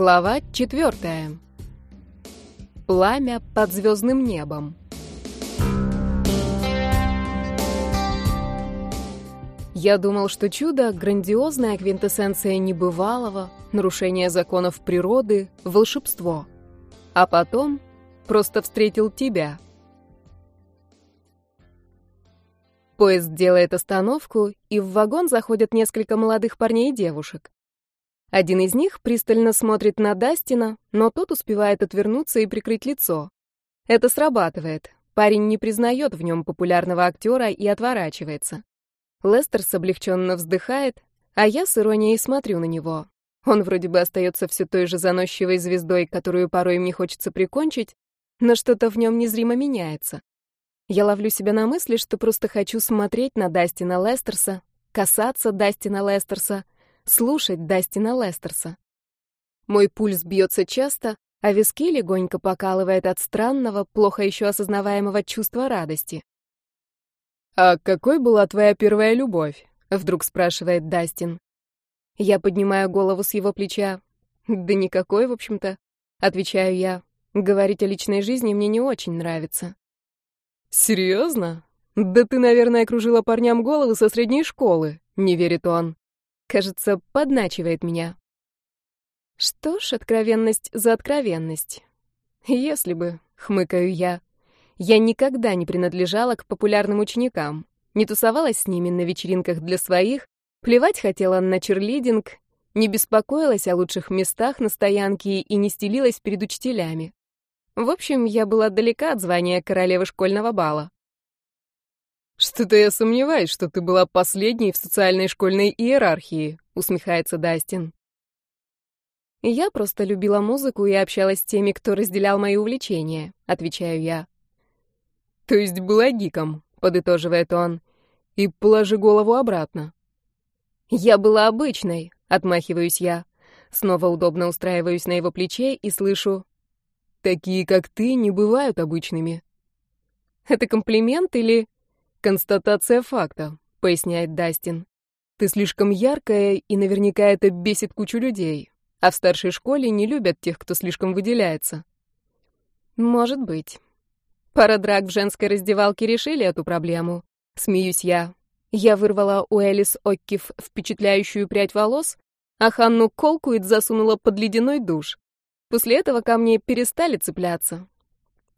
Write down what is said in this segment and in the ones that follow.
Глава четвертая. Пламя под звездным небом. Я думал, что чудо — грандиозная квинтэссенция небывалого, нарушение законов природы, волшебство. А потом просто встретил тебя. Поезд делает остановку, и в вагон заходят несколько молодых парней и девушек. Один из них пристально смотрит на Дастина, но тот успевает отвернуться и прикрыть лицо. Это срабатывает. Парень не признает в нем популярного актера и отворачивается. Лестер облегченно вздыхает, а я с иронией смотрю на него. Он вроде бы остается все той же заносчивой звездой, которую порой мне хочется прикончить, но что-то в нем незримо меняется. Я ловлю себя на мысли, что просто хочу смотреть на Дастина Лестерса, касаться Дастина Лестерса — слушать Дастина Лестерса. Мой пульс бьется часто, а виски легонько покалывает от странного, плохо еще осознаваемого чувства радости. «А какой была твоя первая любовь?» — вдруг спрашивает Дастин. Я поднимаю голову с его плеча. «Да никакой, в общем-то», — отвечаю я. «Говорить о личной жизни мне не очень нравится». «Серьезно? Да ты, наверное, кружила парням головы со средней школы», — не верит он. Кажется, подначивает меня. Что ж, откровенность за откровенность. Если бы, хмыкаю я, я никогда не принадлежала к популярным ученикам, не тусовалась с ними на вечеринках для своих, плевать хотела на черлидинг, не беспокоилась о лучших местах на стоянке и не стелилась перед учителями. В общем, я была далека от звания королевы школьного бала. «Что-то я сомневаюсь, что ты была последней в социальной школьной иерархии», — усмехается Дастин. «Я просто любила музыку и общалась с теми, кто разделял мои увлечения», — отвечаю я. «То есть была гиком», — подытоживает он, — «и положи голову обратно». «Я была обычной», — отмахиваюсь я. Снова удобно устраиваюсь на его плече и слышу «Такие, как ты, не бывают обычными». «Это комплимент или...» «Констатация факта», — поясняет Дастин. «Ты слишком яркая, и наверняка это бесит кучу людей. А в старшей школе не любят тех, кто слишком выделяется». «Может быть. Пара драк в женской раздевалке решили эту проблему. Смеюсь я. Я вырвала у Элис Оккив впечатляющую прядь волос, а Ханну Колкуит засунула под ледяной душ. После этого ко мне перестали цепляться.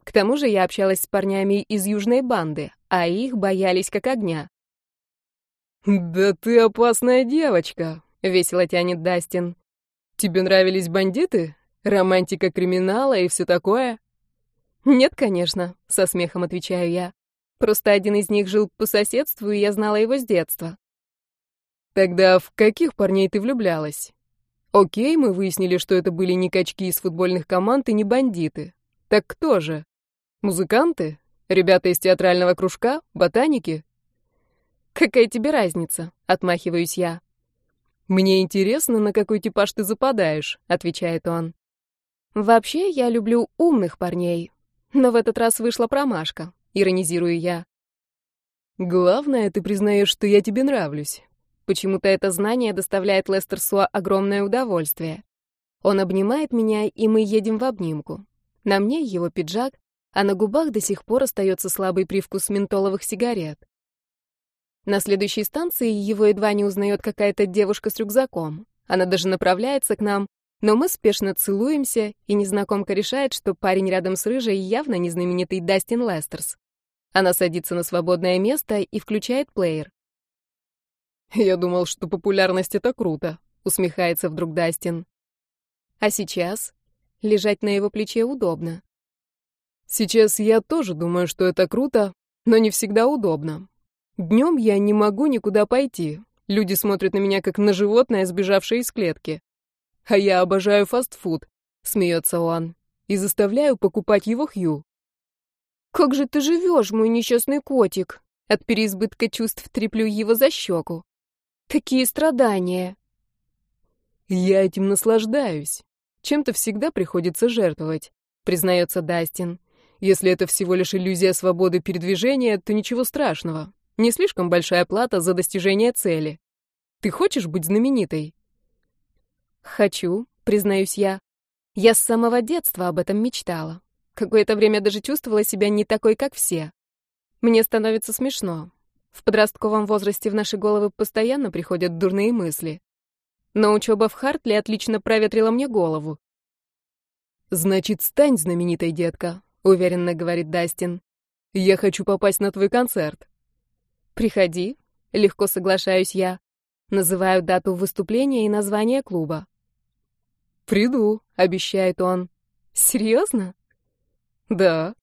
К тому же я общалась с парнями из южной банды, а их боялись как огня. «Да ты опасная девочка», — весело тянет Дастин. «Тебе нравились бандиты? Романтика криминала и все такое?» «Нет, конечно», — со смехом отвечаю я. «Просто один из них жил по соседству, и я знала его с детства». «Тогда в каких парней ты влюблялась?» «Окей, мы выяснили, что это были не качки из футбольных команд и не бандиты. Так кто же? Музыканты? Ребята из театрального кружка? Ботаники? Какая тебе разница? Отмахиваюсь я. Мне интересно, на какой типаж ты западаешь, отвечает он. Вообще, я люблю умных парней. Но в этот раз вышла промашка, иронизирую я. Главное, ты признаешь, что я тебе нравлюсь. Почему-то это знание доставляет Лестерсу огромное удовольствие. Он обнимает меня, и мы едем в обнимку. На мне его пиджак, а на губах до сих пор остается слабый привкус ментоловых сигарет. На следующей станции его едва не узнает какая-то девушка с рюкзаком. Она даже направляется к нам, но мы спешно целуемся, и незнакомка решает, что парень рядом с рыжей явно не знаменитый Дастин Лестерс. Она садится на свободное место и включает плеер. «Я думал, что популярность — это круто», — усмехается вдруг Дастин. А сейчас лежать на его плече удобно. Сейчас я тоже думаю, что это круто, но не всегда удобно. Днем я не могу никуда пойти. Люди смотрят на меня как на животное, сбежавшее из клетки. А я обожаю фастфуд, смеется он, и заставляю покупать его Хью. Как же ты живешь, мой несчастный котик? От переизбытка чувств треплю его за щеку. Какие страдания. Я этим наслаждаюсь. Чем-то всегда приходится жертвовать, признается Дастин. Если это всего лишь иллюзия свободы передвижения, то ничего страшного. Не слишком большая плата за достижение цели. Ты хочешь быть знаменитой? Хочу, признаюсь я. Я с самого детства об этом мечтала. Какое-то время даже чувствовала себя не такой, как все. Мне становится смешно. В подростковом возрасте в наши головы постоянно приходят дурные мысли. Но учеба в Хартли отлично проветрила мне голову. «Значит, стань знаменитой, детка», — уверенно говорит Дастин. «Я хочу попасть на твой концерт». «Приходи», — легко соглашаюсь я. Называю дату выступления и название клуба. «Приду», — обещает он. «Серьезно?» «Да».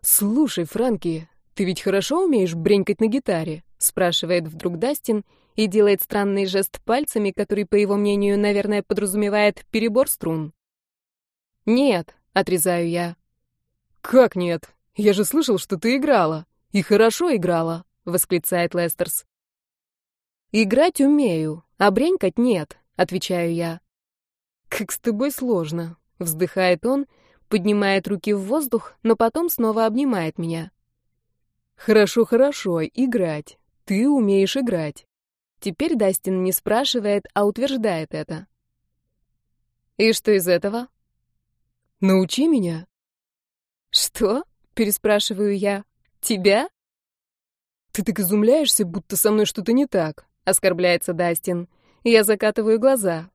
«Слушай, Франки, ты ведь хорошо умеешь бренькать на гитаре?» — спрашивает вдруг Дастин и делает странный жест пальцами, который, по его мнению, наверное, подразумевает перебор струн. «Нет», — отрезаю я. «Как нет? Я же слышал, что ты играла. И хорошо играла», — восклицает Лестерс. «Играть умею, а бренькать нет», — отвечаю я. «Как с тобой сложно», — вздыхает он, поднимает руки в воздух, но потом снова обнимает меня. «Хорошо, хорошо, играть. Ты умеешь играть». Теперь Дастин не спрашивает, а утверждает это. «И что из этого?» «Научи меня». «Что?» — переспрашиваю я. «Тебя?» «Ты так изумляешься, будто со мной что-то не так», — оскорбляется Дастин. Я закатываю глаза.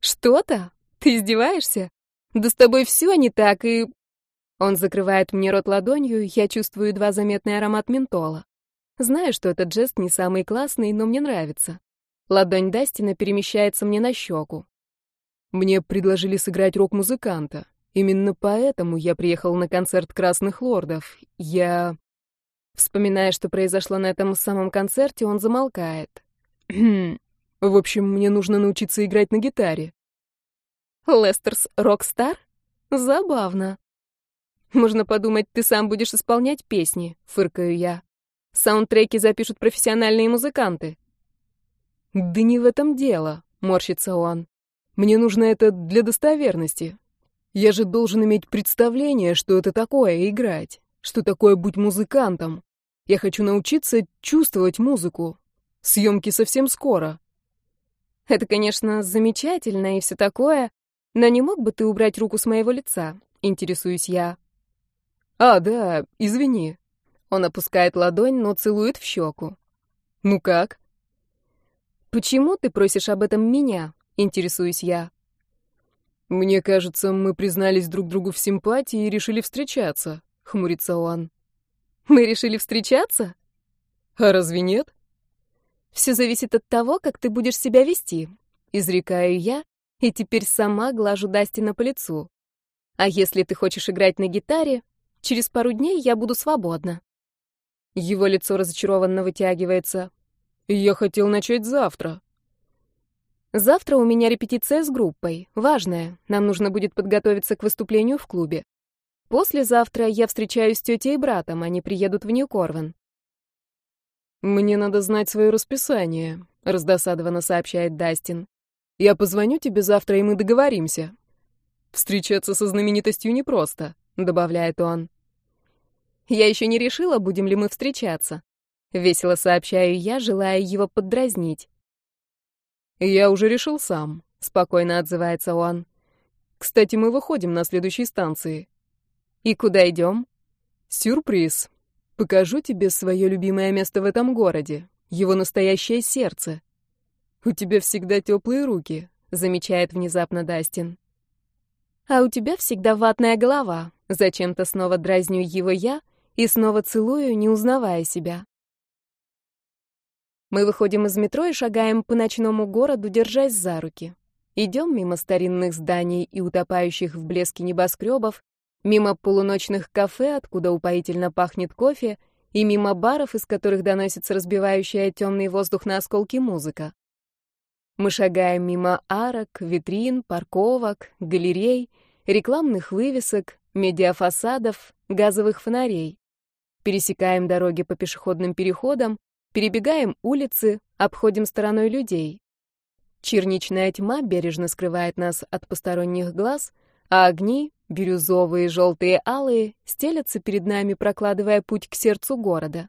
«Что-то? Ты издеваешься? Да с тобой все не так, и...» Он закрывает мне рот ладонью, я чувствую едва заметный аромат ментола. Знаю, что этот жест не самый классный, но мне нравится. Ладонь Дастина перемещается мне на щеку. Мне предложили сыграть рок-музыканта. Именно поэтому я приехал на концерт Красных Лордов. Я... Вспоминая, что произошло на этом самом концерте, он замолкает. В общем, мне нужно научиться играть на гитаре. Лестерс rockstar? Забавно. Можно подумать, ты сам будешь исполнять песни, фыркаю я. Саундтреки запишут профессиональные музыканты. Да не в этом дело, морщится он. Мне нужно это для достоверности. Я же должен иметь представление, что это такое играть, что такое быть музыкантом. Я хочу научиться чувствовать музыку. Съемки совсем скоро. Это, конечно, замечательно и все такое, но не мог бы ты убрать руку с моего лица? Интересуюсь я. А, да, извини. Он опускает ладонь, но целует в щеку. Ну как? Почему ты просишь об этом меня? Интересуюсь я. Мне кажется, мы признались друг другу в симпатии и решили встречаться, хмурится он. Мы решили встречаться? А разве нет? Все зависит от того, как ты будешь себя вести, изрекаю я и теперь сама глажу Дастина по лицу. А если ты хочешь играть на гитаре, через пару дней я буду свободна. Его лицо разочарованно вытягивается. Я хотел начать завтра. Завтра у меня репетиция с группой, важная. Нам нужно будет подготовиться к выступлению в клубе. Послезавтра я встречаюсь с тетей и братом, они приедут в Нью-Корвен. Мне надо знать свое расписание, раздосадованно сообщает Дастин. Я позвоню тебе завтра, и мы договоримся. Встречаться со знаменитостью непросто, добавляет он. Я еще не решила, будем ли мы встречаться. Весело сообщаю я, желая его поддразнить. Я уже решил сам, спокойно отзывается он. Кстати, мы выходим на следующей станции. И куда идем? Сюрприз. Покажу тебе свое любимое место в этом городе, его настоящее сердце. «У тебя всегда теплые руки», — замечает внезапно Дастин. «А у тебя всегда ватная голова», — зачем-то снова дразню его я и снова целую, не узнавая себя. Мы выходим из метро и шагаем по ночному городу, держась за руки. Идем мимо старинных зданий и утопающих в блеске небоскребов, мимо полуночных кафе, откуда упоительно пахнет кофе, и мимо баров, из которых доносится разбивающая темный воздух на осколки музыка. Мы шагаем мимо арок, витрин, парковок, галерей, рекламных вывесок, медиафасадов, газовых фонарей. Пересекаем дороги по пешеходным переходам, перебегаем улицы, обходим стороной людей. Черничная тьма бережно скрывает нас от посторонних глаз, а огни, бирюзовые, желтые, алые, стелятся перед нами, прокладывая путь к сердцу города.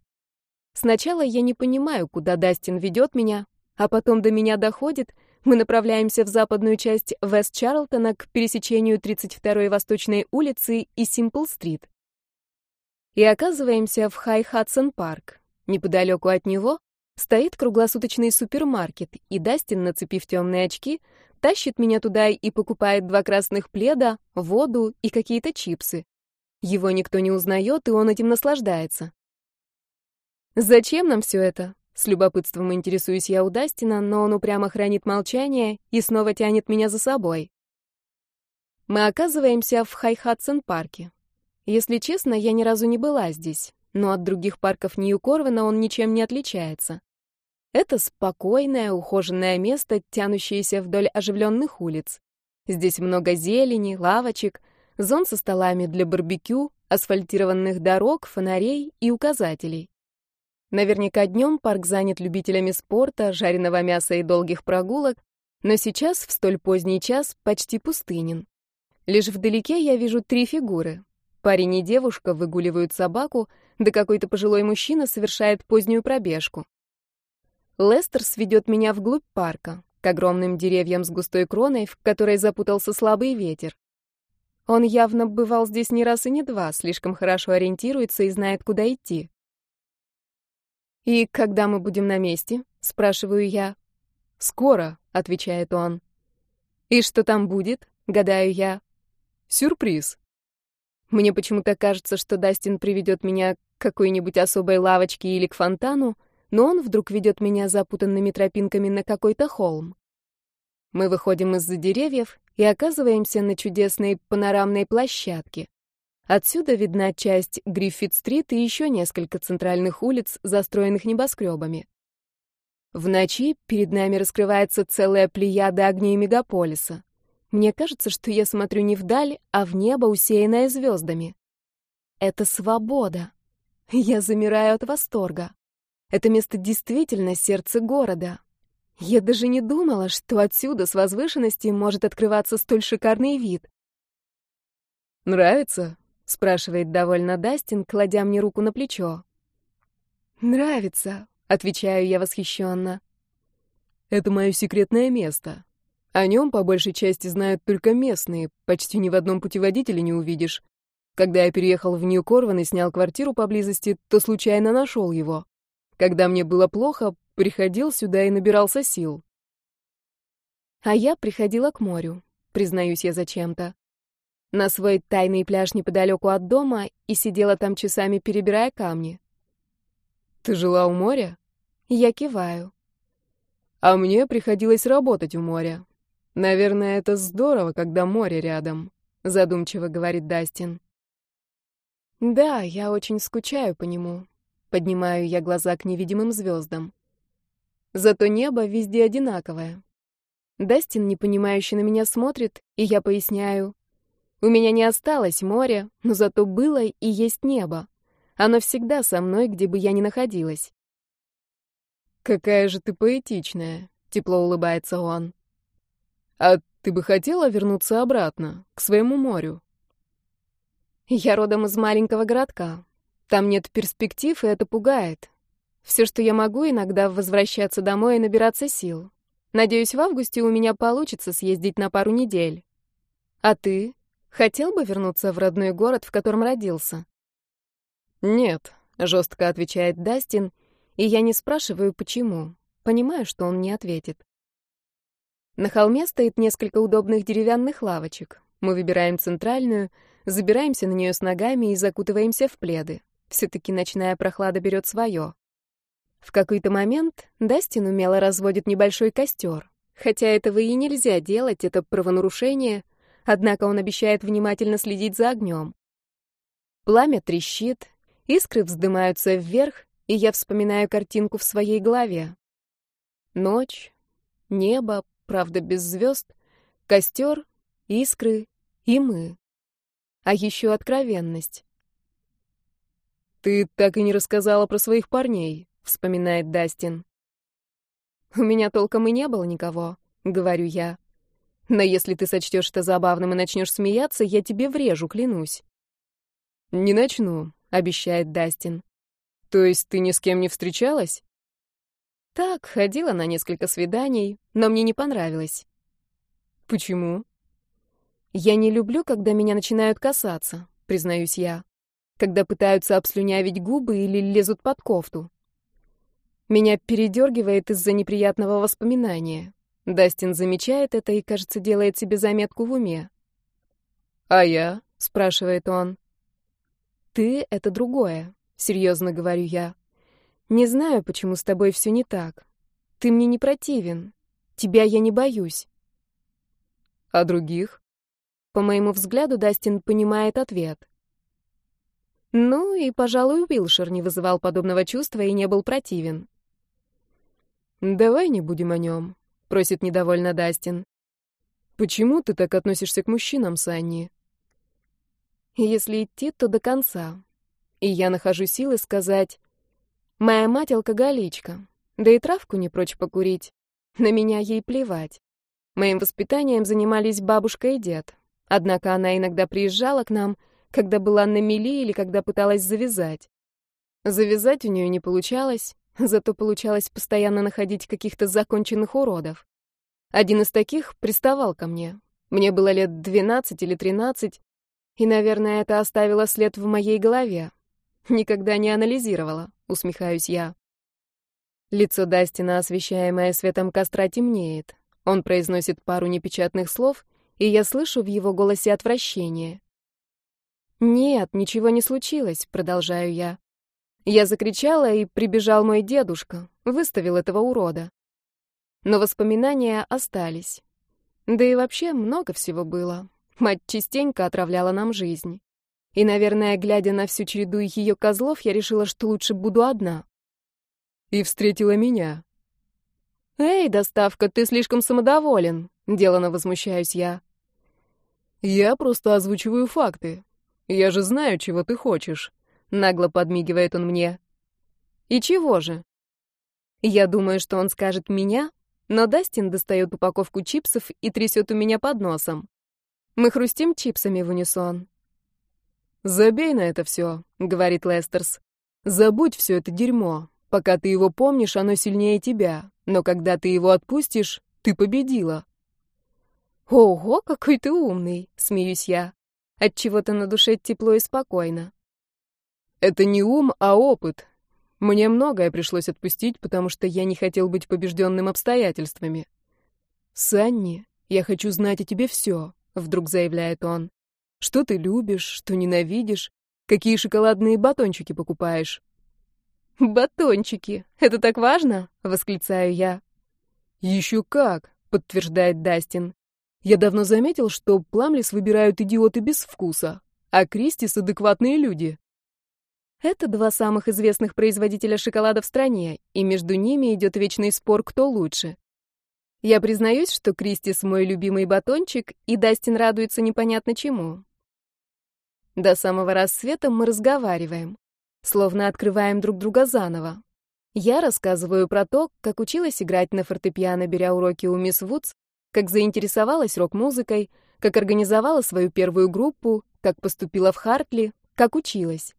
Сначала я не понимаю, куда Дастин ведет меня, а потом до меня доходит, мы направляемся в западную часть Вест-Чарлтона к пересечению 32-й Восточной улицы и Симпл-стрит. И оказываемся в Хай-Хадсон-парк. Неподалеку от него стоит круглосуточный супермаркет, и Дастин, нацепив темные очки, тащит меня туда и покупает два красных пледа, воду и какие-то чипсы. Его никто не узнает, и он этим наслаждается. «Зачем нам все это?» С любопытством интересуюсь я у Дастина, но он упрямо хранит молчание и снова тянет меня за собой. Мы оказываемся в Хай-Хадсон-парке. Если честно, я ни разу не была здесь, но от других парков Нью-Корвена он ничем не отличается. Это спокойное, ухоженное место, тянущееся вдоль оживленных улиц. Здесь много зелени, лавочек, зон со столами для барбекю, асфальтированных дорог, фонарей и указателей. Наверняка днем парк занят любителями спорта, жареного мяса и долгих прогулок, но сейчас, в столь поздний час, почти пустынен. Лишь вдалеке я вижу три фигуры. Парень и девушка выгуливают собаку, да какой-то пожилой мужчина совершает позднюю пробежку. Лестер сведет меня вглубь парка, к огромным деревьям с густой кроной, в которой запутался слабый ветер. Он явно бывал здесь не раз и не два, слишком хорошо ориентируется и знает, куда идти. «И когда мы будем на месте?» — спрашиваю я. «Скоро», — отвечает он. «И что там будет?» — гадаю я. «Сюрприз». Мне почему-то кажется, что Дастин приведет меня какой-нибудь особой лавочке или к фонтану, но он вдруг ведет меня запутанными тропинками на какой-то холм. Мы выходим из-за деревьев и оказываемся на чудесной панорамной площадке. Отсюда видна часть Гриффит-стрит и еще несколько центральных улиц, застроенных небоскребами. В ночи перед нами раскрывается целая плеяда огней мегаполиса. Мне кажется, что я смотрю не вдаль, а в небо, усеянное звездами. Это свобода. Я замираю от восторга. Это место действительно сердце города. Я даже не думала, что отсюда, с возвышенности, может открываться столь шикарный вид. «Нравится?» — спрашивает довольно Дастин, кладя мне руку на плечо. «Нравится», — отвечаю я восхищенно. «Это мое секретное место. О нем по большей части знают только местные, почти ни в одном путеводителе не увидишь. Когда я переехал в Нью-Корван и снял квартиру поблизости, то случайно нашел его. Когда мне было плохо, приходил сюда и набирался сил. А я приходила к морю, признаюсь я зачем-то на свой тайный пляж неподалеку от дома и сидела там часами, перебирая камни. «Ты жила у моря?» Я киваю. «А мне приходилось работать у моря. Наверное, это здорово, когда море рядом», — задумчиво говорит Дастин. «Да, я очень скучаю по нему», — поднимаю я глаза к невидимым звездам. Зато небо везде одинаковое. Дастин непонимающе на меня смотрит, и я поясняю. У меня не осталось моря, но зато было и есть небо. Оно всегда со мной, где бы я ни находилась. «Какая же ты поэтичная», — тепло улыбается он. «А ты бы хотела вернуться обратно, к своему морю?» «Я родом из маленького городка. Там нет перспектив, и это пугает. Все, что я могу, иногда возвращаться домой и набираться сил. Надеюсь, в августе у меня получится съездить на пару недель. А ты? Хотел бы вернуться в родной город, в котором родился? Нет, жестко отвечает Дастин, и я не спрашиваю, почему. Понимаю, что он не ответит. На холме стоит несколько удобных деревянных лавочек. Мы выбираем центральную, забираемся на нее с ногами и закутываемся в пледы. Все-таки ночная прохлада берет свое. В какой-то момент Дастин умело разводит небольшой костер. Хотя этого и нельзя делать, это правонарушение — Однако он обещает внимательно следить за огнем. Пламя трещит, искры вздымаются вверх, и я вспоминаю картинку в своей голове. Ночь, небо, правда без звезд, костер, искры и мы. А еще откровенность. «Ты так и не рассказала про своих парней», — вспоминает Дастин. «У меня толком и не было никого», — говорю я. Но если ты сочтешь это забавным и начнешь смеяться, я тебе врежу, клянусь. Не начну, обещает Дастин. То есть ты ни с кем не встречалась? Так, ходила на несколько свиданий, но мне не понравилось. Почему? Я не люблю, когда меня начинают касаться, признаюсь я. Когда пытаются обслюнявить губы или лезут под кофту. Меня передергивает из-за неприятного воспоминания. Дастин замечает это и, кажется, делает себе заметку в уме. «А я?» — спрашивает он. «Ты — это другое», — серьезно говорю я. Не знаю, почему с тобой все не так. Ты мне не противен. Тебя я не боюсь. А других? По моему взгляду, Дастин понимает ответ. Ну и, пожалуй, Уилшер не вызывал подобного чувства и не был противен. «Давай не будем о нем», — просит недовольно Дастин. «Почему ты так относишься к мужчинам, Санни?» Если идти, то до конца. И я нахожу силы сказать Моя мать алкоголичка, да и травку не прочь покурить. На меня ей плевать. Моим воспитанием занимались бабушка и дед. Однако она иногда приезжала к нам, когда была на мели или когда пыталась завязать. Завязать у нее не получалось, зато получалось постоянно находить каких-то законченных уродов. Один из таких приставал ко мне. Мне было лет 12 или 13, и, наверное, это оставило след в моей голове. Никогда не анализировала, усмехаюсь я. Лицо Дастина, освещаемое светом костра, темнеет. Он произносит пару непечатных слов, и я слышу в его голосе отвращение. «Нет, ничего не случилось», — продолжаю я. Я закричала, и прибежал мой дедушка, выставил этого урода. Но воспоминания остались. Да и вообще много всего было. Мать частенько отравляла нам жизнь. И, наверное, глядя на всю череду ее козлов, я решила, что лучше буду одна. И встретила меня. «Эй, доставка, ты слишком самодоволен», — делано возмущаюсь я. «Я просто озвучиваю факты. Я же знаю, чего ты хочешь», — нагло подмигивает он мне. «И чего же?» Я думаю, что он скажет «меня», но Дастин достает упаковку чипсов и трясет у меня под носом. Мы хрустим чипсами в унисон. «Забей на это все», — говорит Лестерс. «Забудь все это дерьмо. Пока ты его помнишь, оно сильнее тебя. Но когда ты его отпустишь, ты победила». «Ого, какой ты умный!» — смеюсь я. Отчего-то на душе тепло и спокойно. «Это не ум, а опыт. Мне многое пришлось отпустить, потому что я не хотел быть побежденным обстоятельствами». «Санни, я хочу знать о тебе все», — вдруг заявляет он. Что ты любишь, что ненавидишь, какие шоколадные батончики покупаешь. «Батончики! Это так важно?» — восклицаю я. «Еще как!» — подтверждает Дастин. «Я давно заметил, что Пламлис выбирают идиоты без вкуса, а Кристис — адекватные люди». Это два самых известных производителя шоколада в стране, и между ними идет вечный спор, кто лучше. Я признаюсь, что Кристис мой любимый батончик, и Дастин радуется непонятно чему. До самого рассвета мы разговариваем, словно открываем друг друга заново. Я рассказываю про то, как училась играть на фортепиано, беря уроки у мисс Вудс, как заинтересовалась рок-музыкой, как организовала свою первую группу, как поступила в Хартли, как училась.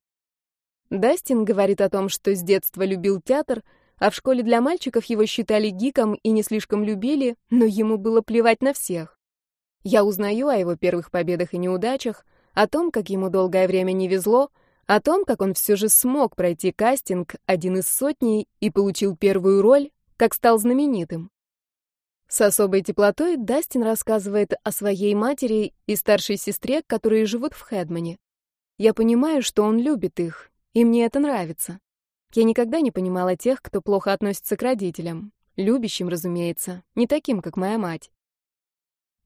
Дастин говорит о том, что с детства любил театр — а в школе для мальчиков его считали гиком и не слишком любили, но ему было плевать на всех. Я узнаю о его первых победах и неудачах, о том, как ему долгое время не везло, о том, как он все же смог пройти кастинг, один из сотни, и получил первую роль, как стал знаменитым. С особой теплотой Дастин рассказывает о своей матери и старшей сестре, которые живут в Хедмане. Я понимаю, что он любит их, и мне это нравится. Я никогда не понимала тех, кто плохо относится к родителям. Любящим, разумеется, не таким, как моя мать.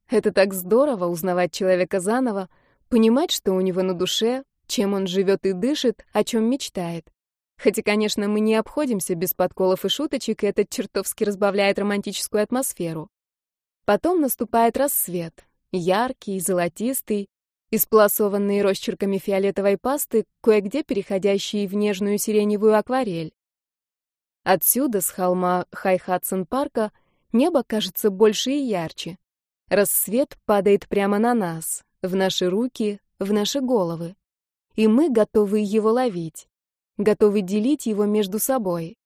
Это так здорово узнавать человека заново, понимать, что у него на душе, чем он живет и дышит, о чем мечтает. Хотя, конечно, мы не обходимся без подколов и шуточек, и это чертовски разбавляет романтическую атмосферу. Потом наступает рассвет, яркий, золотистый, исполосованные росчерками фиолетовой пасты, кое-где переходящие в нежную сиреневую акварель. Отсюда, с холма Хай-Хадсон-парка, небо кажется больше и ярче. Рассвет падает прямо на нас, в наши руки, в наши головы. И мы готовы его ловить, готовы делить его между собой.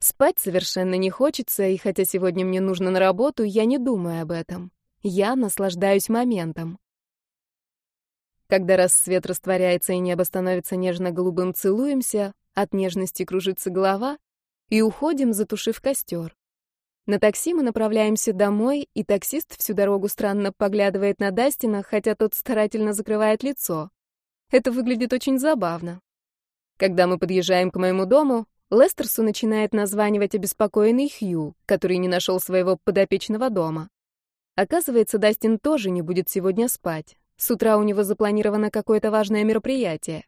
Спать совершенно не хочется, и хотя сегодня мне нужно на работу, я не думаю об этом. Я наслаждаюсь моментом. Когда рассвет растворяется и небо становится нежно-голубым, целуемся, от нежности кружится голова, и уходим, затушив костер. На такси мы направляемся домой, и таксист всю дорогу странно поглядывает на Дастина, хотя тот старательно закрывает лицо. Это выглядит очень забавно. Когда мы подъезжаем к моему дому, Лестерсу начинает названивать обеспокоенный Хью, который не нашел своего подопечного дома. Оказывается, Дастин тоже не будет сегодня спать. С утра у него запланировано какое-то важное мероприятие.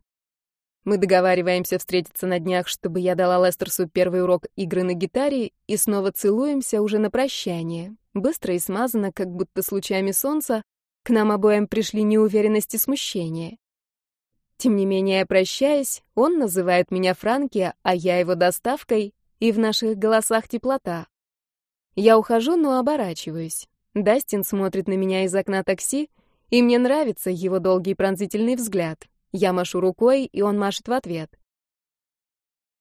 Мы договариваемся встретиться на днях, чтобы я дала Лестерсу первый урок игры на гитаре, и снова целуемся уже на прощание. Быстро и смазано, как будто с лучами солнца, к нам обоим пришли неуверенность и смущение. Тем не менее, прощаясь, он называет меня Франки, а я его доставкой, и в наших голосах теплота. Я ухожу, но оборачиваюсь. Дастин смотрит на меня из окна такси, и мне нравится его долгий пронзительный взгляд. Я машу рукой, и он машет в ответ.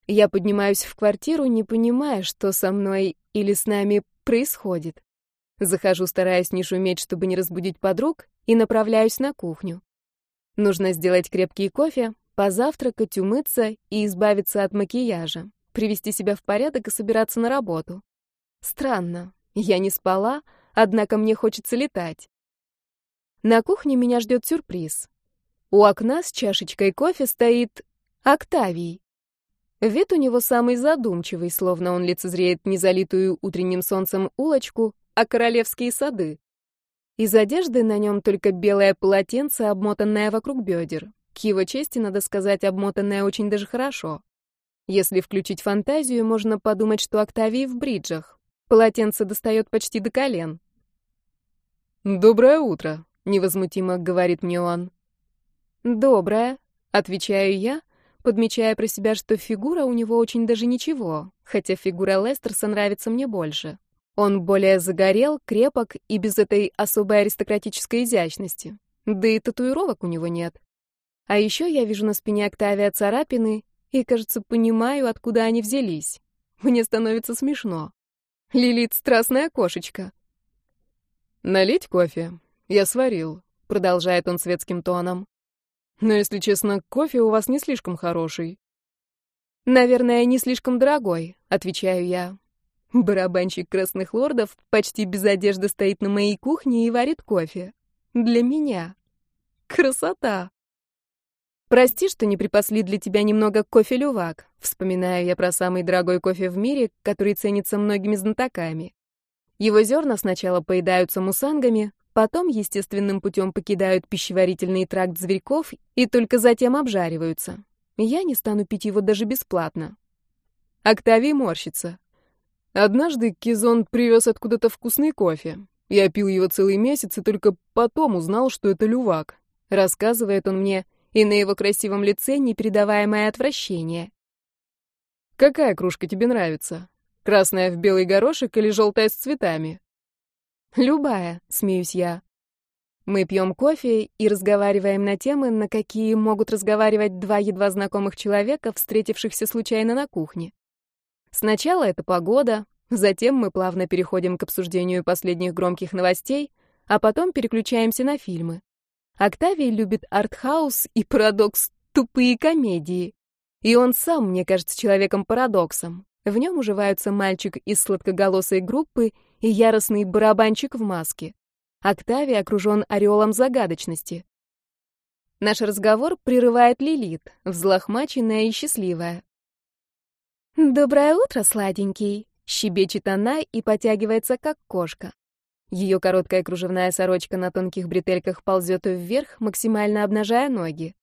Я поднимаюсь в квартиру, не понимая, что со мной или с нами происходит. Захожу, стараясь не шуметь, чтобы не разбудить подруг, и направляюсь на кухню. Нужно сделать крепкий кофе, позавтракать, умыться и избавиться от макияжа, привести себя в порядок и собираться на работу. Странно, я не спала, однако мне хочется летать. На кухне меня ждет сюрприз. У окна с чашечкой кофе стоит Октавий. Вид у него самый задумчивый, словно он лицезреет не залитую утренним солнцем улочку, а королевские сады. Из одежды на нем только белое полотенце, обмотанное вокруг бедер. К его чести, надо сказать, обмотанное очень даже хорошо. Если включить фантазию, можно подумать, что Октавий в бриджах. Полотенце достает почти до колен. «Доброе утро», — невозмутимо говорит мне он. «Доброе», — отвечаю я, подмечая про себя, что фигура у него очень даже ничего, хотя фигура Лестерса нравится мне больше. Он более загорел, крепок и без этой особой аристократической изящности. Да и татуировок у него нет. А еще я вижу на спине Октавия царапины и, кажется, понимаю, откуда они взялись. Мне становится смешно. Лилит — страстная кошечка. «Налить кофе? Я сварил», — продолжает он светским тоном. Но, если честно, кофе у вас не слишком хороший. Наверное, не слишком дорогой, отвечаю я. Барабанщик красных лордов почти без одежды стоит на моей кухне и варит кофе. Для меня. Красота. Прости, что не припасли для тебя немного кофе-лювак. Вспоминаю я про самый дорогой кофе в мире, который ценится многими знатоками. Его зерна сначала поедаются мусангами, Потом естественным путем покидают пищеварительный тракт зверьков и только затем обжариваются. Я не стану пить его даже бесплатно. Октавий морщится. Однажды Кизон привез откуда-то вкусный кофе. Я пил его целый месяц и только потом узнал, что это лювак. Рассказывает он мне, и на его красивом лице непередаваемое отвращение. «Какая кружка тебе нравится? Красная в белый горошек или желтая с цветами?» «Любая», — смеюсь я. Мы пьем кофе и разговариваем на темы, на какие могут разговаривать два едва знакомых человека, встретившихся случайно на кухне. Сначала это погода, затем мы плавно переходим к обсуждению последних громких новостей, а потом переключаемся на фильмы. Октавий любит артхаус и парадокс тупые комедии. И он сам, мне кажется, человеком-парадоксом. В нем уживаются мальчик из сладкоголосой группы и яростный барабанщик в маске. Октавий окружен ореолом загадочности. Наш разговор прерывает Лилит, взлохмаченная и счастливая. «Доброе утро, сладенький!» — щебечет она и потягивается, как кошка. Ее короткая кружевная сорочка на тонких бретельках ползет вверх, максимально обнажая ноги.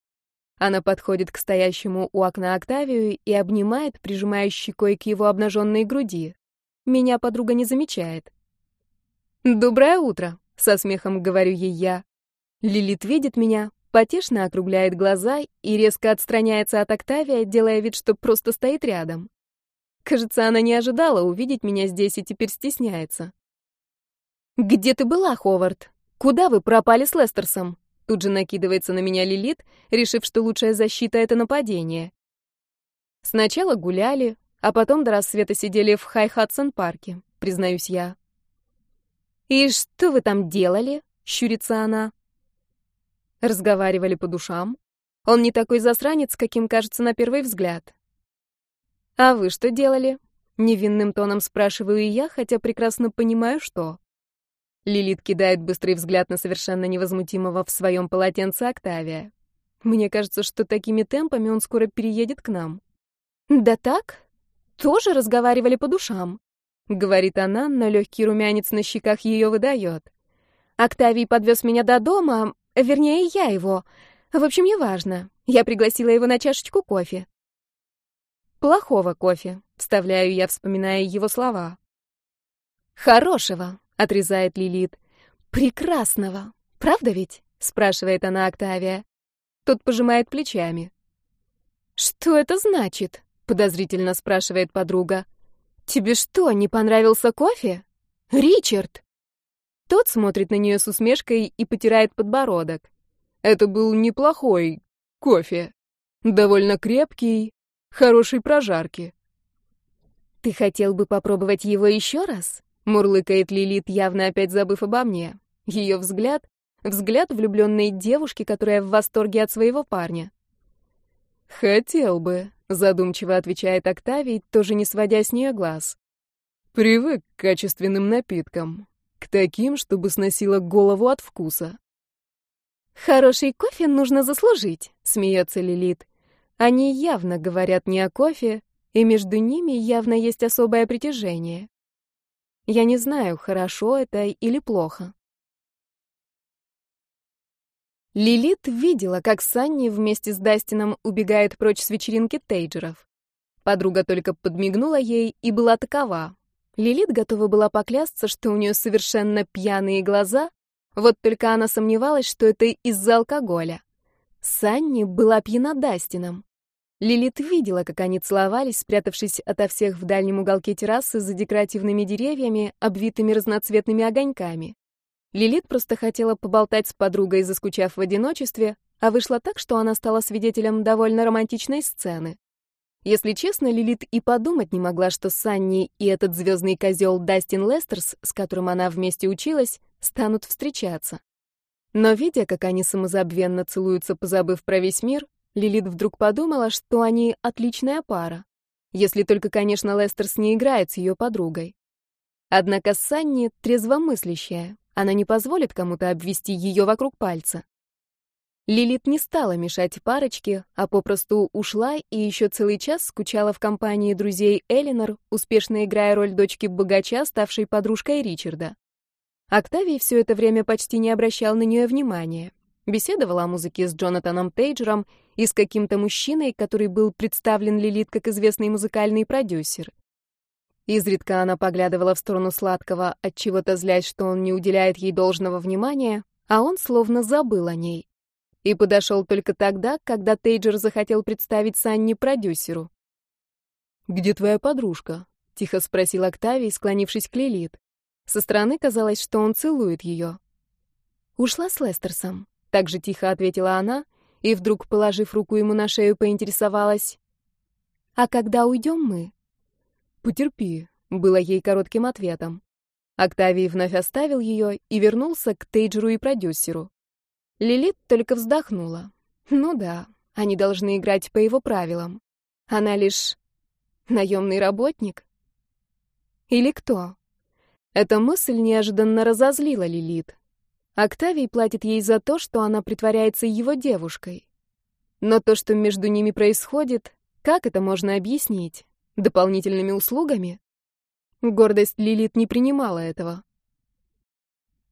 Она подходит к стоящему у окна Октавию и обнимает, прижимая щекой к его обнаженной груди. Меня подруга не замечает. «Доброе утро», — со смехом говорю ей я. Лилит видит меня, потешно округляет глаза и резко отстраняется от Октавия, делая вид, что просто стоит рядом. Кажется, она не ожидала увидеть меня здесь и теперь стесняется. «Где ты была, Ховард? Куда вы пропали с Лестерсом?» Тут же накидывается на меня Лилит, решив, что лучшая защита — это нападение. Сначала гуляли, а потом до рассвета сидели в Хай-Хадсон-парке, признаюсь я. «И что вы там делали?» — щурится она. Разговаривали по душам. Он не такой засранец, каким кажется на первый взгляд. «А вы что делали?» — невинным тоном спрашиваю я, хотя прекрасно понимаю, что. Лилит кидает быстрый взгляд на совершенно невозмутимого в своем полотенце Октавия. Мне кажется, что такими темпами он скоро переедет к нам. «Да так? Тоже разговаривали по душам», — говорит она, но легкий румянец на щеках ее выдает. «Октавий подвез меня до дома, вернее, я его. В общем, неважно. Я пригласила его на чашечку кофе». «Плохого кофе», — вставляю я, вспоминая его слова. «Хорошего», — отрезает Лилит. «Прекрасного. Правда ведь?» — спрашивает она Октавия. Тот пожимает плечами. «Что это значит?» — подозрительно спрашивает подруга. «Тебе что, не понравился кофе? Ричард!» Тот смотрит на нее с усмешкой и потирает подбородок. Это был неплохой кофе. Довольно крепкий, хорошей прожарки. «Ты хотел бы попробовать его еще раз?» Мурлыкает Лилит, явно опять забыв обо мне. Ее взгляд — взгляд влюбленной девушки, которая в восторге от своего парня. «Хотел бы», — задумчиво отвечает Октавий, тоже не сводя с нее глаз. «Привык к качественным напиткам. К таким, чтобы сносило голову от вкуса». «Хороший кофе нужно заслужить», — смеется Лилит. Они явно говорят не о кофе, и между ними явно есть особое притяжение. Я не знаю, хорошо это или плохо. Лилит видела, как Санни вместе с Дастином убегает прочь с вечеринки Тейджеров. Подруга только подмигнула ей и была такова. Лилит готова была поклясться, что у нее совершенно пьяные глаза, вот только она сомневалась, что это из-за алкоголя. Санни была пьяна Дастином. Лилит видела, как они целовались, спрятавшись ото всех в дальнем уголке террасы за декоративными деревьями, обвитыми разноцветными огоньками. Лилит просто хотела поболтать с подругой, заскучав в одиночестве, а вышло так, что она стала свидетелем довольно романтичной сцены. Если честно, Лилит и подумать не могла, что Санни и этот звездный козел Дастин Лестерс, с которым она вместе училась, станут встречаться. Но видя, как они самозабвенно целуются, позабыв про весь мир, Лилит вдруг подумала, что они отличная пара. Если только, конечно, Лестерс не играет с ее подругой. Однако Санни трезвомыслящая. Она не позволит кому-то обвести ее вокруг пальца. Лилит не стала мешать парочке, а попросту ушла и еще целый час скучала в компании друзей Элинор, успешно играя роль дочки богача, ставшей подружкой Ричарда. Октавий все это время почти не обращал на нее внимания. Беседовала о музыке с Джонатаном Тейджером и с каким-то мужчиной, который был представлен Лилит как известный музыкальный продюсер. Изредка она поглядывала в сторону сладкого, от чего-то злясь, что он не уделяет ей должного внимания, а он словно забыл о ней. И подошел только тогда, когда Тейджер захотел представить Санни продюсеру. «Где твоя подружка?» — тихо спросил Октавий, склонившись к Лилит. Со стороны казалось, что он целует ее. «Ушла с Лестерсом», — так же тихо ответила она, и вдруг, положив руку ему на шею, поинтересовалась. «А когда уйдем мы?» «Потерпи», — было ей коротким ответом. Октавий вновь оставил ее и вернулся к Тейджеру и продюсеру. Лилит только вздохнула. Ну да, они должны играть по его правилам. Она лишь наемный работник? Или кто? Эта мысль неожиданно разозлила Лилит. Октавий платит ей за то, что она притворяется его девушкой. Но то, что между ними происходит, как это можно объяснить? Дополнительными услугами? Гордость Лилит не принимала этого.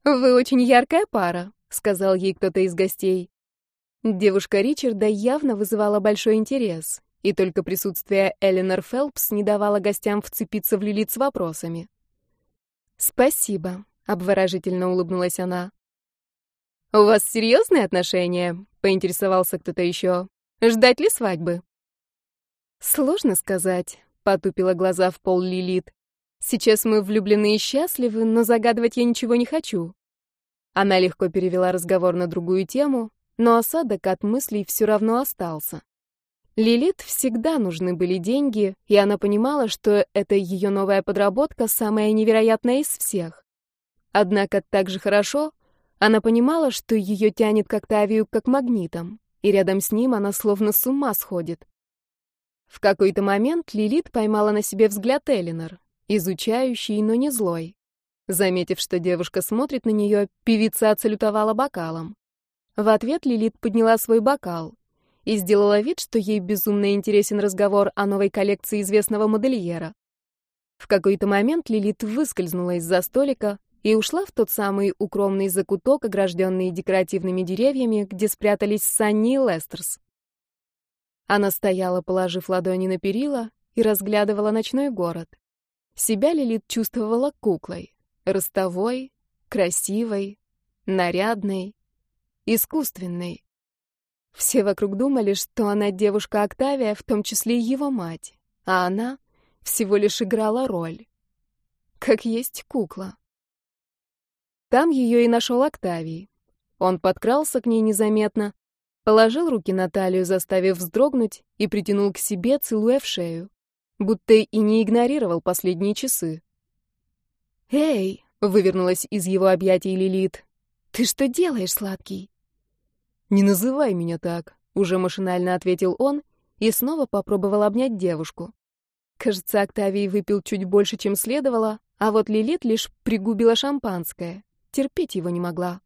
«Вы очень яркая пара», — сказал ей кто-то из гостей. Девушка Ричарда явно вызывала большой интерес, и только присутствие Эленор Фелпс не давало гостям вцепиться в Лилит с вопросами. «Спасибо», — обворожительно улыбнулась она. «У вас серьезные отношения?» — поинтересовался кто-то еще. «Ждать ли свадьбы?» «Сложно сказать», — потупила глаза в пол Лилит. «Сейчас мы влюблены и счастливы, но загадывать я ничего не хочу». Она легко перевела разговор на другую тему, но осадок от мыслей все равно остался. Лилит всегда нужны были деньги, и она понимала, что это ее новая подработка самая невероятная из всех. Однако так же хорошо она понимала, что ее тянет к Октавию как магнитом, и рядом с ним она словно с ума сходит. В какой-то момент Лилит поймала на себе взгляд Элинор, изучающий, но не злой. Заметив, что девушка смотрит на нее, певица отсалютовала бокалом. В ответ Лилит подняла свой бокал и сделала вид, что ей безумно интересен разговор о новой коллекции известного модельера. В какой-то момент Лилит выскользнула из-за столика и ушла в тот самый укромный закуток, огражденный декоративными деревьями, где спрятались Санни и Лестерс. Она стояла, положив ладони на перила, и разглядывала ночной город. Себя Лилит чувствовала куклой, ростовой, красивой, нарядной, искусственной. Все вокруг думали, что она девушка Октавия, в том числе и его мать, а она всего лишь играла роль. Как есть кукла. Там ее и нашел Октавий. Он подкрался к ней незаметно, положил руки на талию, заставив вздрогнуть, и притянул к себе, целуя в шею, будто и не игнорировал последние часы. «Эй!» — вывернулась из его объятий Лилит. «Ты что делаешь, сладкий?» «Не называй меня так», — уже машинально ответил он и снова попробовал обнять девушку. Кажется, Октавий выпил чуть больше, чем следовало, а вот Лилит лишь пригубила шампанское. Терпеть его не могла.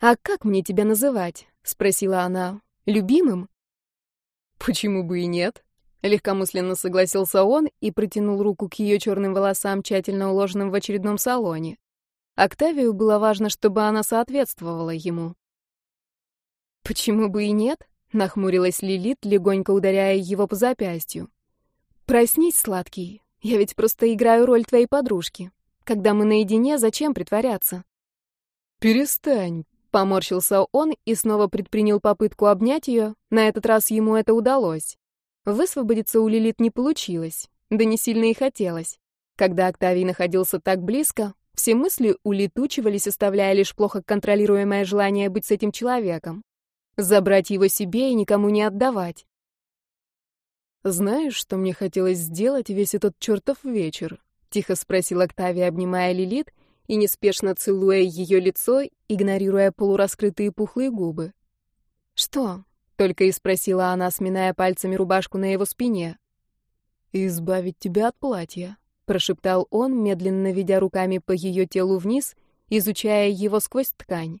«А как мне тебя называть?» — спросила она. «Любимым?» «Почему бы и нет?» Легкомысленно согласился он и протянул руку к ее черным волосам, тщательно уложенным в очередном салоне. Октавию было важно, чтобы она соответствовала ему. «Почему бы и нет?» — нахмурилась Лилит, легонько ударяя его по запястью. «Проснись, сладкий. Я ведь просто играю роль твоей подружки. Когда мы наедине, зачем притворяться?» «Перестань», — поморщился он и снова предпринял попытку обнять ее. На этот раз ему это удалось. Высвободиться у Лилит не получилось, да не сильно и хотелось. Когда Октавий находился так близко, все мысли улетучивались, оставляя лишь плохо контролируемое желание быть с этим человеком. Забрать его себе и никому не отдавать. «Знаешь, что мне хотелось сделать весь этот чертов вечер?» — тихо спросил Октавия, обнимая Лилит и неспешно целуя ее лицо, игнорируя полураскрытые пухлые губы. «Что?» Только и спросила она, сминая пальцами рубашку на его спине. «Избавить тебя от платья», — прошептал он, медленно ведя руками по ее телу вниз, изучая его сквозь ткань.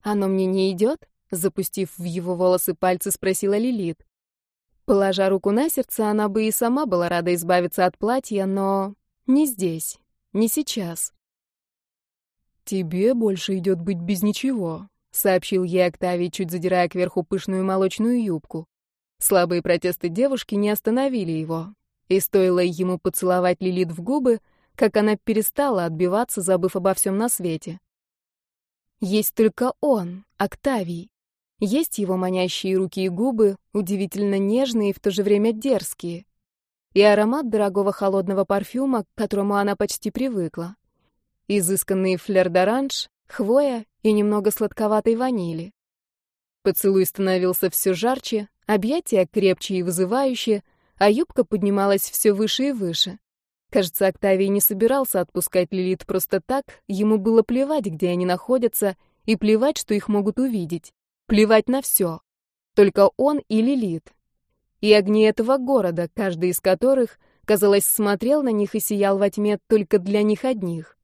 «Оно мне не идет?» — запустив в его волосы пальцы, спросила Лилит. Положа руку на сердце, она бы и сама была рада избавиться от платья, но не здесь, не сейчас. «Тебе больше идет быть без ничего», сообщил ей Октавий, чуть задирая кверху пышную молочную юбку. Слабые протесты девушки не остановили его. И стоило ему поцеловать Лилит в губы, как она перестала отбиваться, забыв обо всем на свете. Есть только он, Октавий. Есть его манящие руки и губы, удивительно нежные и в то же время дерзкие. И аромат дорогого холодного парфюма, к которому она почти привыкла. Изысканный флер-д'оранж, хвоя и немного сладковатой ванили. Поцелуй становился все жарче, объятия крепче и вызывающе, а юбка поднималась все выше и выше. Кажется, Октавий не собирался отпускать Лилит просто так, ему было плевать, где они находятся, и плевать, что их могут увидеть. Плевать на все. Только он и Лилит. И огни этого города, каждый из которых, казалось, смотрел на них и сиял во тьме только для них одних.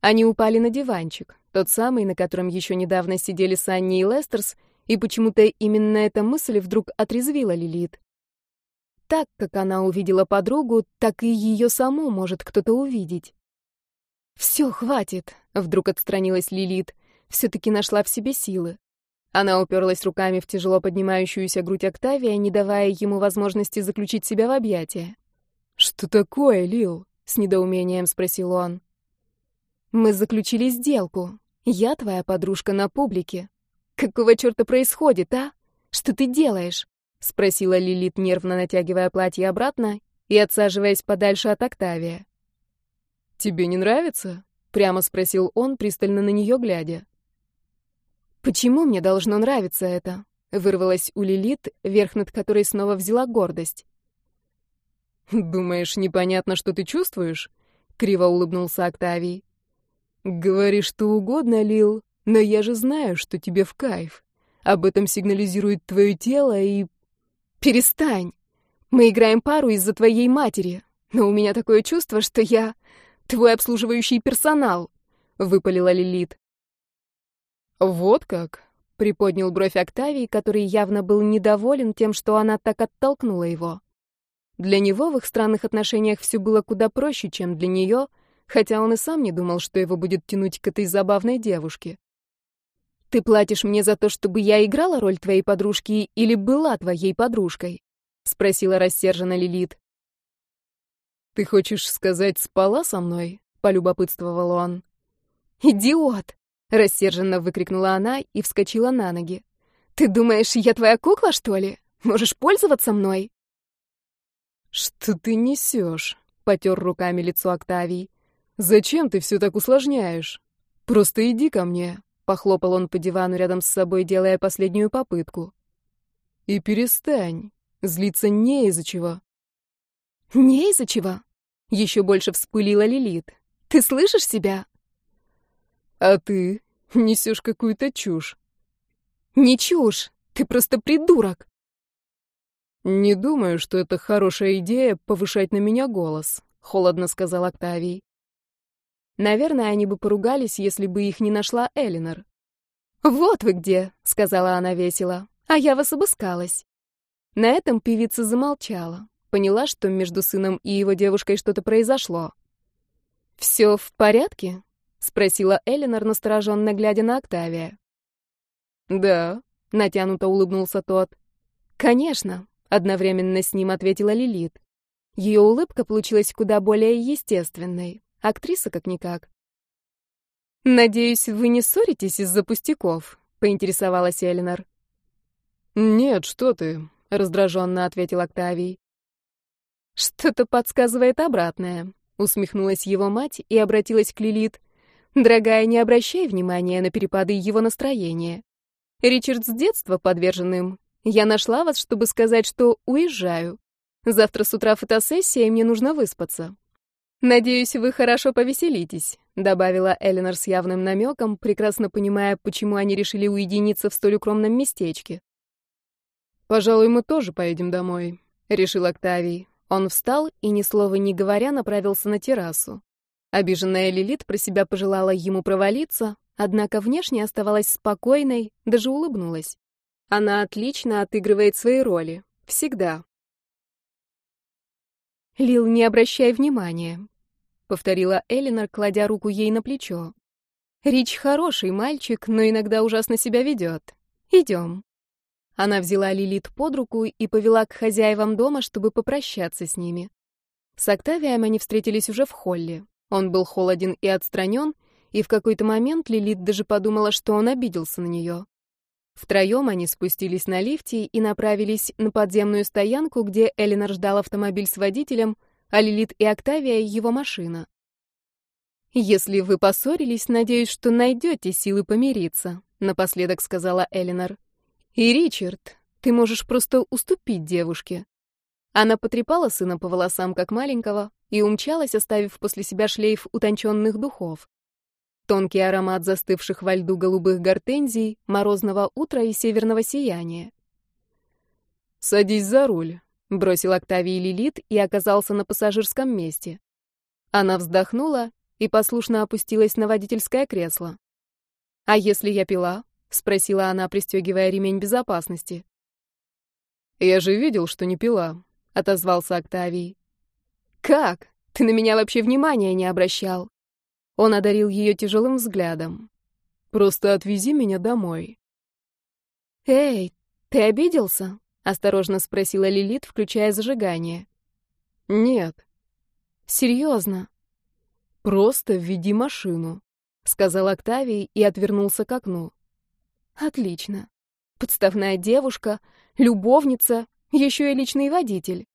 Они упали на диванчик, тот самый, на котором еще недавно сидели Санни и Лестерс, и почему-то именно эта мысль вдруг отрезвила Лилит. Так, как она увидела подругу, так и ее саму может кто-то увидеть. «Все, хватит», — вдруг отстранилась Лилит, все-таки нашла в себе силы. Она уперлась руками в тяжело поднимающуюся грудь Октавия, не давая ему возможности заключить себя в объятия. «Что такое, Лил?» — с недоумением спросил он. Мы заключили сделку. Я твоя подружка на публике. Какого черта происходит, а? Что ты делаешь? Спросила Лилит, нервно натягивая платье обратно и отсаживаясь подальше от Октавия. «Тебе не нравится?» — прямо спросил он, пристально на нее глядя. «Почему мне должно нравиться это?» вырвалась у Лилит, верх над которой снова взяла гордость. «Думаешь, непонятно, что ты чувствуешь?» — криво улыбнулся Октавий. «Говори что угодно, Лил, но я же знаю, что тебе в кайф. Об этом сигнализирует твое тело и...» «Перестань! Мы играем пару из-за твоей матери, но у меня такое чувство, что я твой обслуживающий персонал», — выпалила Лилит. «Вот как?» — приподнял бровь Октавий, который явно был недоволен тем, что она так оттолкнула его. Для него в их странных отношениях все было куда проще, чем для нее, хотя он и сам не думал, что его будет тянуть к этой забавной девушке. «Ты платишь мне за то, чтобы я играла роль твоей подружки или была твоей подружкой?» — спросила рассерженно Лилит. «Ты хочешь сказать, спала со мной?» — полюбопытствовал он. «Идиот!» — рассерженно выкрикнула она и вскочила на ноги. «Ты думаешь, я твоя кукла, что ли? Можешь пользоваться мной?» «Что ты несешь?» — потер руками лицо Октавий. «Зачем ты все так усложняешь? Просто иди ко мне», — похлопал он по дивану рядом с собой, делая последнюю попытку. «И перестань. Злиться не из-за чего». «Не из-за чего?» — еще больше вспылила Лилит. «Ты слышишь себя?» «А ты несешь какую-то чушь». «Не чушь. Ты просто придурок». «Не думаю, что это хорошая идея повышать на меня голос», — холодно сказал Октавий. Наверное, они бы поругались, если бы их не нашла Элинор. «Вот вы где», — сказала она весело, — «а я вас обыскалась». На этом певица замолчала, поняла, что между сыном и его девушкой что-то произошло. «Все в порядке?» — спросила Элинор, настороженно глядя на Октавия. «Да», — натянуто улыбнулся тот. «Конечно. Одновременно с ним ответила Лилит. Ее улыбка получилась куда более естественной. Актриса как-никак. «Надеюсь, вы не ссоритесь из-за пустяков?» — поинтересовалась Элинор. «Нет, что ты», — раздраженно ответил Октавий. «Что-то подсказывает обратное», — усмехнулась его мать и обратилась к Лилит. «Дорогая, не обращай внимания на перепады его настроения. Ричард с детства подвержен им. Я нашла вас, чтобы сказать, что уезжаю. Завтра с утра фотосессия, и мне нужно выспаться. Надеюсь, вы хорошо повеселитесь, добавила Эленор с явным намеком, прекрасно понимая, почему они решили уединиться в столь укромном местечке. Пожалуй, мы тоже поедем домой, решил Октавий. Он встал и ни слова не говоря направился на террасу. Обиженная Лилит про себя пожелала ему провалиться, однако внешне оставалась спокойной, даже улыбнулась. Она отлично отыгрывает свои роли. Всегда. «Лил, не обращай внимания», — повторила Элинор, кладя руку ей на плечо. «Рич хороший мальчик, но иногда ужасно себя ведет. Идем». Она взяла Лилит под руку и повела к хозяевам дома, чтобы попрощаться с ними. С Октавием они встретились уже в холле. Он был холоден и отстранен, и в какой-то момент Лилит даже подумала, что он обиделся на нее. Втроем они спустились на лифте и направились на подземную стоянку, где Элинор ждал автомобиль с водителем, а Лилит и Октавия — его машина. «Если вы поссорились, надеюсь, что найдете силы помириться», — напоследок сказала Элинор. «И, Ричард, ты можешь просто уступить девушке». Она потрепала сына по волосам, как маленького, и умчалась, оставив после себя шлейф утонченных духов. Тонкий аромат застывших во льду голубых гортензий, морозного утра и северного сияния. «Садись за руль», — бросил Октавий Лилит и оказался на пассажирском месте. Она вздохнула и послушно опустилась на водительское кресло. «А если я пила?» — спросила она, пристегивая ремень безопасности. «Я же видел, что не пила», — отозвался Октавий. «Как? Ты на меня вообще внимания не обращал?» Он одарил ее тяжелым взглядом. «Просто отвези меня домой». «Эй, ты обиделся?» — осторожно спросила Лилит, включая зажигание. «Нет». «Серьезно?» «Просто введи машину», — сказал Октавий и отвернулся к окну. «Отлично. Подставная девушка, любовница, еще и личный водитель».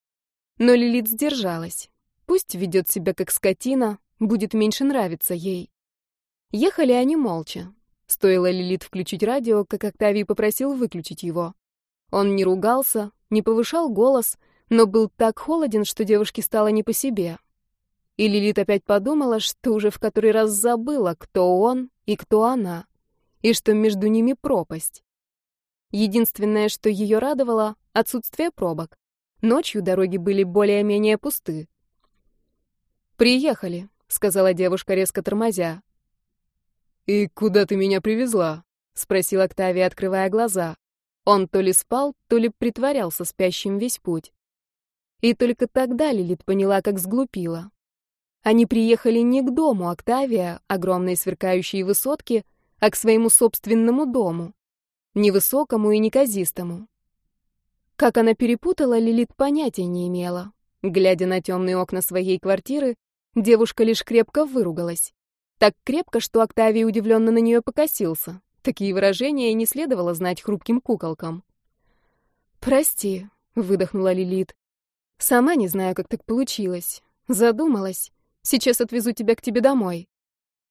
Но Лилит сдержалась. Пусть ведет себя как скотина, будет меньше нравиться ей. Ехали они молча. Стоило Лилит включить радио, как Октавий попросил выключить его. Он не ругался, не повышал голос, но был так холоден, что девушке стало не по себе. И Лилит опять подумала, что уже в который раз забыла, кто он и кто она, и что между ними пропасть. Единственное, что ее радовало — отсутствие пробок. Ночью дороги были более-менее пусты. «Приехали», — сказала девушка, резко тормозя. «И куда ты меня привезла?» — спросил Октавия, открывая глаза. Он то ли спал, то ли притворялся спящим весь путь. И только тогда Лилит поняла, как сглупила. Они приехали не к дому Октавия, огромной сверкающей высотке, а к своему собственному дому. Невысокому и неказистому. Как она перепутала, Лилит понятия не имела. Глядя на темные окна своей квартиры, девушка лишь крепко выругалась. Так крепко, что Октавий удивленно на нее покосился. Такие выражения не следовало знать хрупким куколкам. «Прости», — выдохнула Лилит. «Сама не знаю, как так получилось. Задумалась. Сейчас отвезу тебя к тебе домой».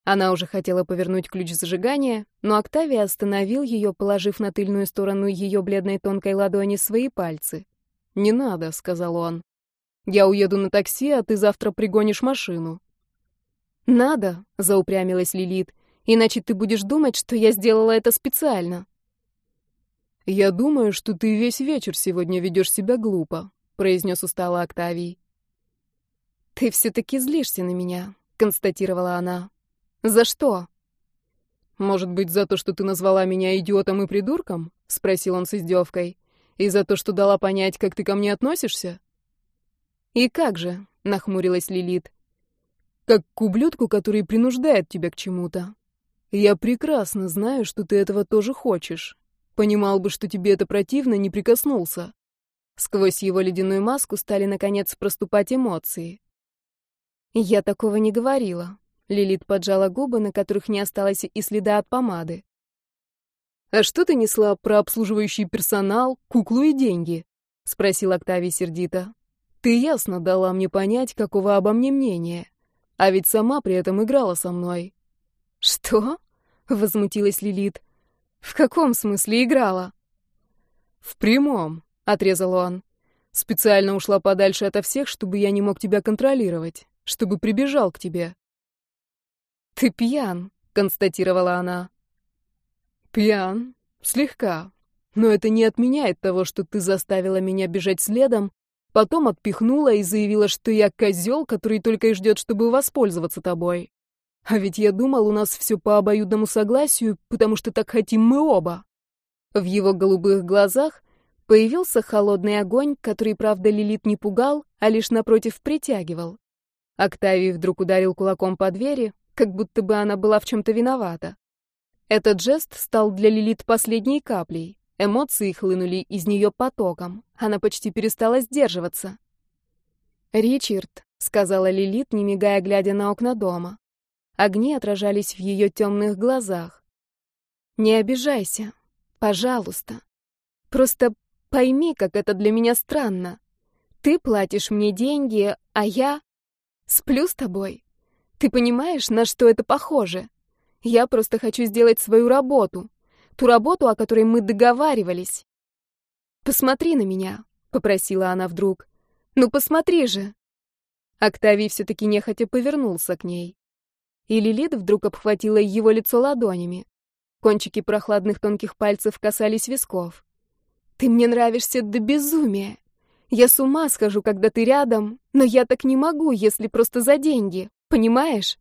Она уже хотела повернуть ключ зажигания, но Октавия остановил ее, положив на тыльную сторону ее бледной тонкой ладони свои пальцы. «Не надо», — сказал он. «Я уеду на такси, а ты завтра пригонишь машину». «Надо», — заупрямилась Лилит, «иначе ты будешь думать, что я сделала это специально». «Я думаю, что ты весь вечер сегодня ведешь себя глупо», — произнес устало Октавий. «Ты все-таки злишься на меня», — констатировала она. «За что?» «Может быть, за то, что ты назвала меня идиотом и придурком?» — спросил он с издевкой. «И за то, что дала понять, как ты ко мне относишься?» «И как же?» — нахмурилась Лилит. «Как к ублюдку, который принуждает тебя к чему-то. Я прекрасно знаю, что ты этого тоже хочешь. Понимал бы, что тебе это противно, не прикоснулся». Сквозь его ледяную маску стали, наконец, проступать эмоции. «Я такого не говорила». Лилит поджала губы, на которых не осталось и следа от помады. «А что ты несла про обслуживающий персонал, куклу и деньги?» — спросил Октавий сердито. «Ты ясно дала мне понять, какого обо мне мнения. А ведь сама при этом играла со мной». «Что?» — возмутилась Лилит. «В каком смысле играла?» «В прямом», — отрезал он. «Специально ушла подальше ото всех, чтобы я не мог тебя контролировать чтобы прибежал к тебе. Ты пьян, констатировала она. Пьян? Слегка. Но это не отменяет того, что ты заставила меня бежать следом, потом отпихнула и заявила, что я козел, который только и ждет, чтобы воспользоваться тобой. А ведь я думал, у нас все по обоюдному согласию, потому что так хотим мы оба. В его голубых глазах появился холодный огонь, который, правда, Лилит не пугал, а лишь напротив притягивал. Октавий вдруг ударил кулаком по двери, как будто бы она была в чем-то виновата. Этот жест стал для Лилит последней каплей. Эмоции хлынули из нее потоком. Она почти перестала сдерживаться. «Ричард», — сказала Лилит, не мигая, глядя на окна дома. Огни отражались в ее темных глазах. «Не обижайся. Пожалуйста. Просто пойми, как это для меня странно. Ты платишь мне деньги, а я... Сплю с тобой. Ты понимаешь, на что это похоже? Я просто хочу сделать свою работу. Ту работу, о которой мы договаривались. Посмотри на меня, попросила она вдруг. Ну посмотри же. Октавий все-таки нехотя повернулся к ней. И Лилит вдруг обхватила его лицо ладонями. Кончики прохладных тонких пальцев касались висков. «Ты мне нравишься до безумия. Я с ума схожу, когда ты рядом, но я так не могу, если просто за деньги. Понимаешь?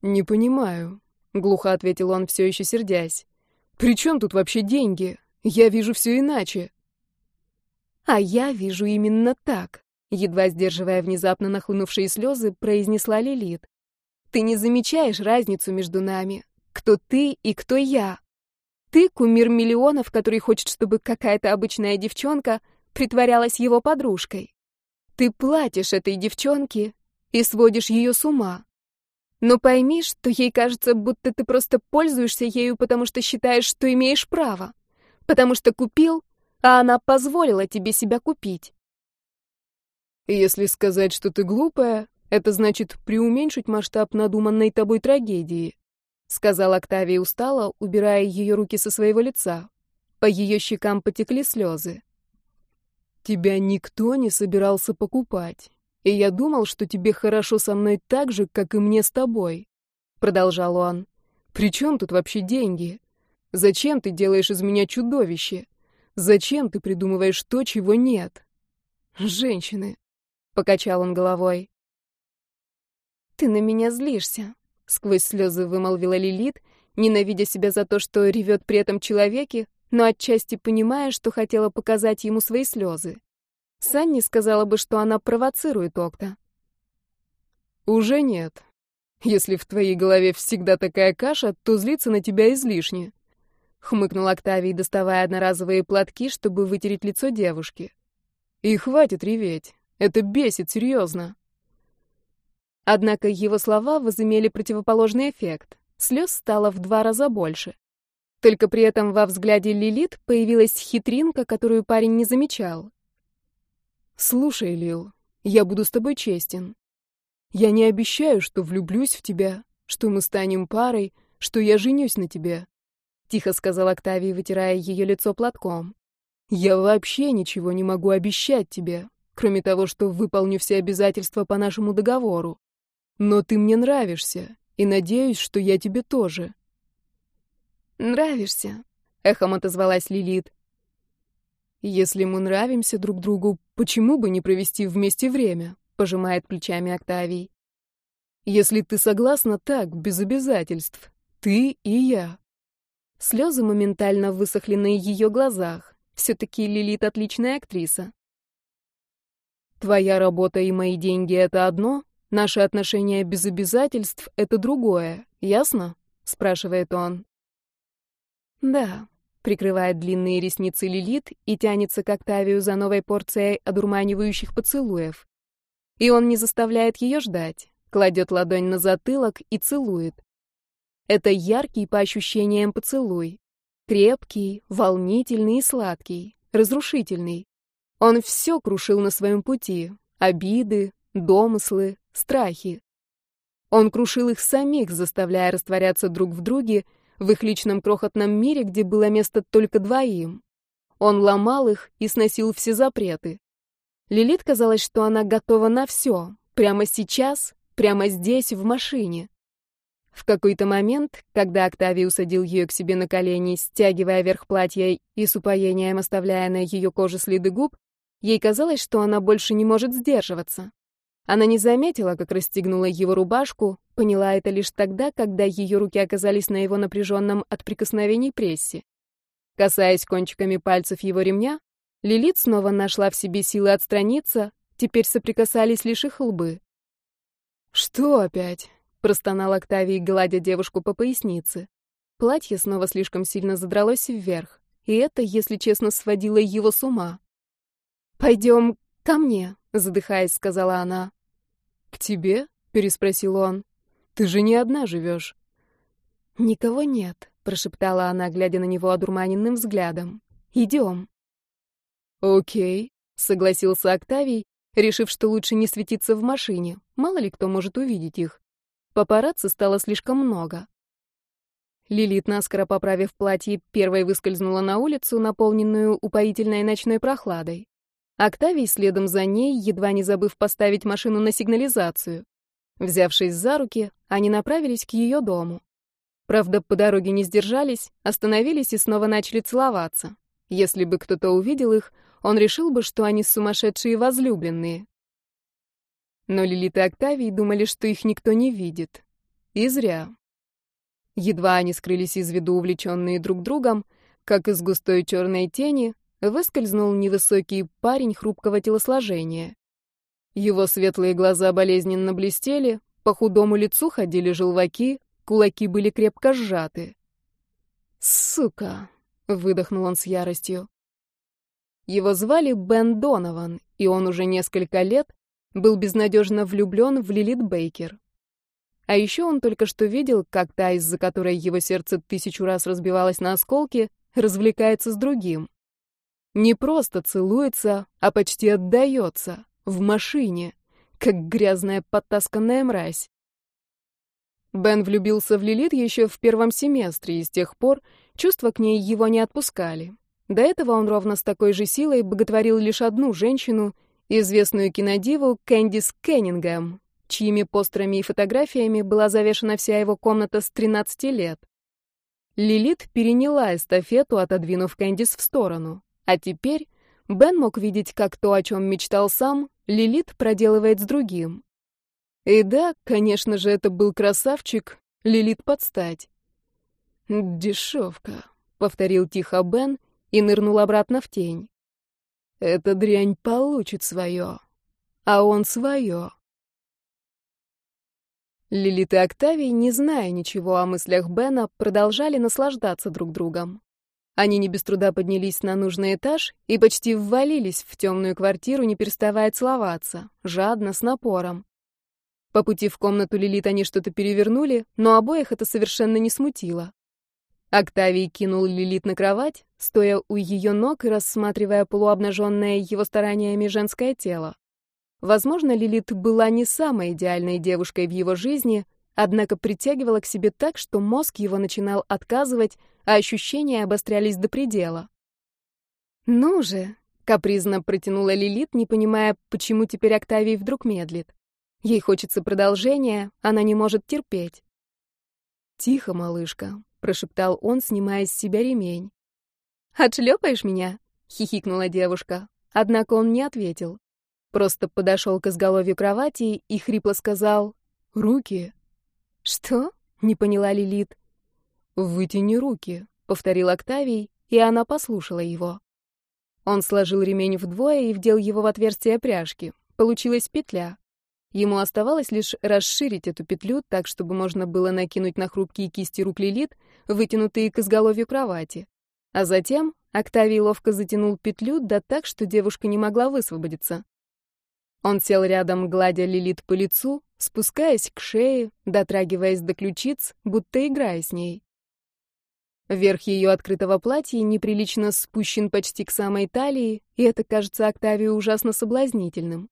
Не понимаю, глухо ответил он, все еще сердясь. При чем тут вообще деньги? Я вижу все иначе. А я вижу именно так, едва сдерживая внезапно нахлынувшие слезы, произнесла Лилит. Ты не замечаешь разницу между нами, кто ты и кто я. Ты кумир миллионов, который хочет, чтобы какая-то обычная девчонка притворялась его подружкой. Ты платишь этой девчонке и сводишь ее с ума. Но пойми, что ей кажется, будто ты просто пользуешься ею, потому что считаешь, что имеешь право. Потому что купил, а она позволила тебе себя купить. Если сказать, что ты глупая, это значит преуменьшить масштаб надуманной тобой трагедии, сказал Октавия устало, убирая ее руки со своего лица. По ее щекам потекли слезы. «Тебя никто не собирался покупать, и я думал, что тебе хорошо со мной так же, как и мне с тобой», — продолжал он. «При чем тут вообще деньги? Зачем ты делаешь из меня чудовище? Зачем ты придумываешь то, чего нет? Женщины, покачал он головой. Ты на меня злишься, сквозь слезы вымолвила Лилит, ненавидя себя за то, что ревет при этом человеке, но отчасти понимая, что хотела показать ему свои слезы. Санни сказала бы, что она провоцирует Окта. Уже нет. Если в твоей голове всегда такая каша, то злиться на тебя излишне хмыкнул Октавий, доставая одноразовые платки, чтобы вытереть лицо девушки. И хватит реветь. Это бесит, серьезно. Однако его слова возымели противоположный эффект. Слез стало в два раза больше. Только при этом во взгляде Лилит появилась хитринка, которую парень не замечал. «Слушай, Лил, я буду с тобой честен. Я не обещаю, что влюблюсь в тебя, что мы станем парой, что я женюсь на тебе. — тихо сказал Октавий, вытирая ее лицо платком. «Я вообще ничего не могу обещать тебе, кроме того, что выполню все обязательства по нашему договору. Но ты мне нравишься, и надеюсь, что я тебе тоже». «Нравишься», — эхом отозвалась Лилит. «Если мы нравимся друг другу, почему бы не провести вместе время?» — пожимает плечами Октавий. «Если ты согласна так, без обязательств, ты и я». Слезы моментально высохли на ее глазах. Все-таки Лилит отличная актриса. Твоя работа и мои деньги — это одно, наши отношения без обязательств — это другое, ясно? — спрашивает он. Да, прикрывает длинные ресницы Лилит и тянется к Октавию за новой порцией одурманивающих поцелуев. И он не заставляет ее ждать, кладет ладонь на затылок и целует. Это яркий по ощущениям поцелуй. Крепкий, волнительный и сладкий, разрушительный. Он все крушил на своем пути. Обиды, домыслы, страхи. Он крушил их самих, заставляя растворяться друг в друге, в их личном крохотном мире, где было место только двоим. Он ломал их и сносил все запреты. Лилит казалось, что она готова на все, прямо сейчас, прямо здесь, в машине. В какой-то момент, когда Октавий усадил ее к себе на колени, стягивая верх платья и с упоением оставляя на ее коже следы губ, ей казалось, что она больше не может сдерживаться. Она не заметила, как расстегнула его рубашку, поняла это лишь тогда, когда ее руки оказались на его напряженном от прикосновений прессе. Касаясь кончиками пальцев его ремня, Лилит снова нашла в себе силы отстраниться, теперь соприкасались лишь их лбы. «Что опять?» простонал Октавий, гладя девушку по пояснице. Платье снова слишком сильно задралось вверх, и это, если честно, сводило его с ума. «Пойдем ко мне», — задыхаясь, сказала она. «К тебе?» — переспросил он. «Ты же не одна живешь». «Никого нет», — прошептала она, глядя на него одурманенным взглядом. «Идем». «Окей», — согласился Октавий, решив, что лучше не светиться в машине. Мало ли кто может увидеть их. Папарацци стало слишком много. Лилит, наскоро поправив платье, первой выскользнула на улицу, наполненную упоительной ночной прохладой. Октавий следом за ней, едва не забыв поставить машину на сигнализацию. Взявшись за руки, они направились к ее дому. Правда, по дороге не сдержались, остановились и снова начали целоваться. Если бы кто-то увидел их, он решил бы, что они сумасшедшие возлюбленные. Но Лилит и Октавий думали, что их никто не видит. И зря. Едва они скрылись из виду, увлеченные друг другом, как из густой черной тени выскользнул невысокий парень хрупкого телосложения. Его светлые глаза болезненно блестели, по худому лицу ходили желваки, кулаки были крепко сжаты. «Сука!» — выдохнул он с яростью. Его звали Бен Донован, и он уже несколько лет был безнадежно влюблен в Лилит Бейкер. А еще он только что видел, как та, из-за которой его сердце тысячу раз разбивалось на осколки, развлекается с другим. Не просто целуется, а почти отдается, в машине, как грязная подтасканная мразь. Бен влюбился в Лилит еще в первом семестре, и с тех пор чувства к ней его не отпускали. До этого он ровно с такой же силой боготворил лишь одну женщину, известную кинодиву Кэндис Кеннингем, чьими постерами и фотографиями была завешена вся его комната с 13 лет. Лилит переняла эстафету, отодвинув Кэндис в сторону. А теперь Бен мог видеть, как то, о чем мечтал сам, Лилит проделывает с другим. И да, конечно же, это был красавчик, Лилит подстать. «Дешевка», — повторил тихо Бен и нырнул обратно в тень. «Эта дрянь получит свое, а он свое». Лилит и Октавий, не зная ничего о мыслях Бена, продолжали наслаждаться друг другом. Они не без труда поднялись на нужный этаж и почти ввалились в темную квартиру, не переставая целоваться, жадно, с напором. По пути в комнату Лилит они что-то перевернули, но обоих это совершенно не смутило. Октавий кинул Лилит на кровать, стоя у ее ног и рассматривая полуобнаженное его стараниями женское тело. Возможно, Лилит была не самой идеальной девушкой в его жизни, однако притягивала к себе так, что мозг его начинал отказывать, а ощущения обострялись до предела. «Ну же!» — капризно протянула Лилит, не понимая, почему теперь Октавий вдруг медлит. Ей хочется продолжения, она не может терпеть. «Тихо, малышка», — прошептал он, снимая с себя ремень. «Отшлепаешь меня?» — хихикнула девушка. Однако он не ответил. Просто подошел к изголовью кровати и хрипло сказал «Руки». «Что?» — не поняла Лилит. «Вытяни руки», — повторил Октавий, и она послушала его. Он сложил ремень вдвое и вдел его в отверстие пряжки. Получилась петля. Ему оставалось лишь расширить эту петлю так, чтобы можно было накинуть на хрупкие кисти рук Лилит, вытянутые к изголовью кровати. А затем Октавий ловко затянул петлю, да так, что девушка не могла высвободиться. Он сел рядом, гладя Лилит по лицу, спускаясь к шее, дотрагиваясь до ключиц, будто играя с ней. Верх ее открытого платья неприлично спущен почти к самой талии, и это кажется Октавию ужасно соблазнительным.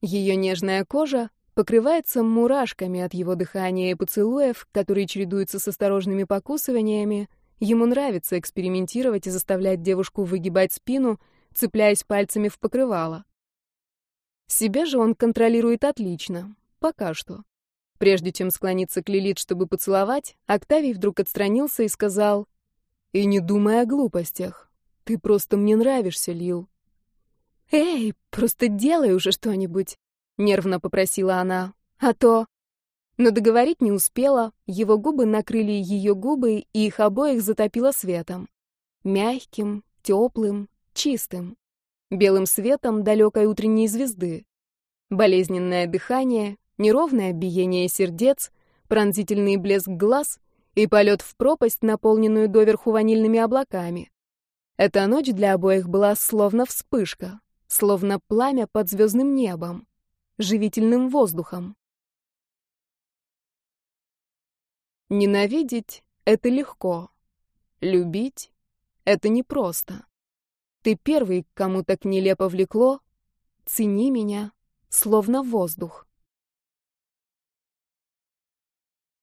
Ее нежная кожа покрывается мурашками от его дыхания и поцелуев, которые чередуются с осторожными покусываниями. Ему нравится экспериментировать и заставлять девушку выгибать спину, цепляясь пальцами в покрывало. Себя же он контролирует отлично. Пока что. Прежде чем склониться к Лилит, чтобы поцеловать, Октавий вдруг отстранился и сказал, «И не думай о глупостях. Ты просто мне нравишься, Лил». «Эй, просто делай уже что-нибудь», — нервно попросила она. «А то...» Но договорить не успела, его губы накрыли ее губы, и их обоих затопило светом. Мягким, теплым, чистым. Белым светом далекой утренней звезды. Болезненное дыхание, неровное биение сердец, пронзительный блеск глаз и полет в пропасть, наполненную доверху ванильными облаками. Эта ночь для обоих была словно вспышка, словно пламя под звездным небом, живительным воздухом. Ненавидеть — это легко. Любить — это непросто. Ты первый, кому так нелепо влекло, цени меня, словно воздух.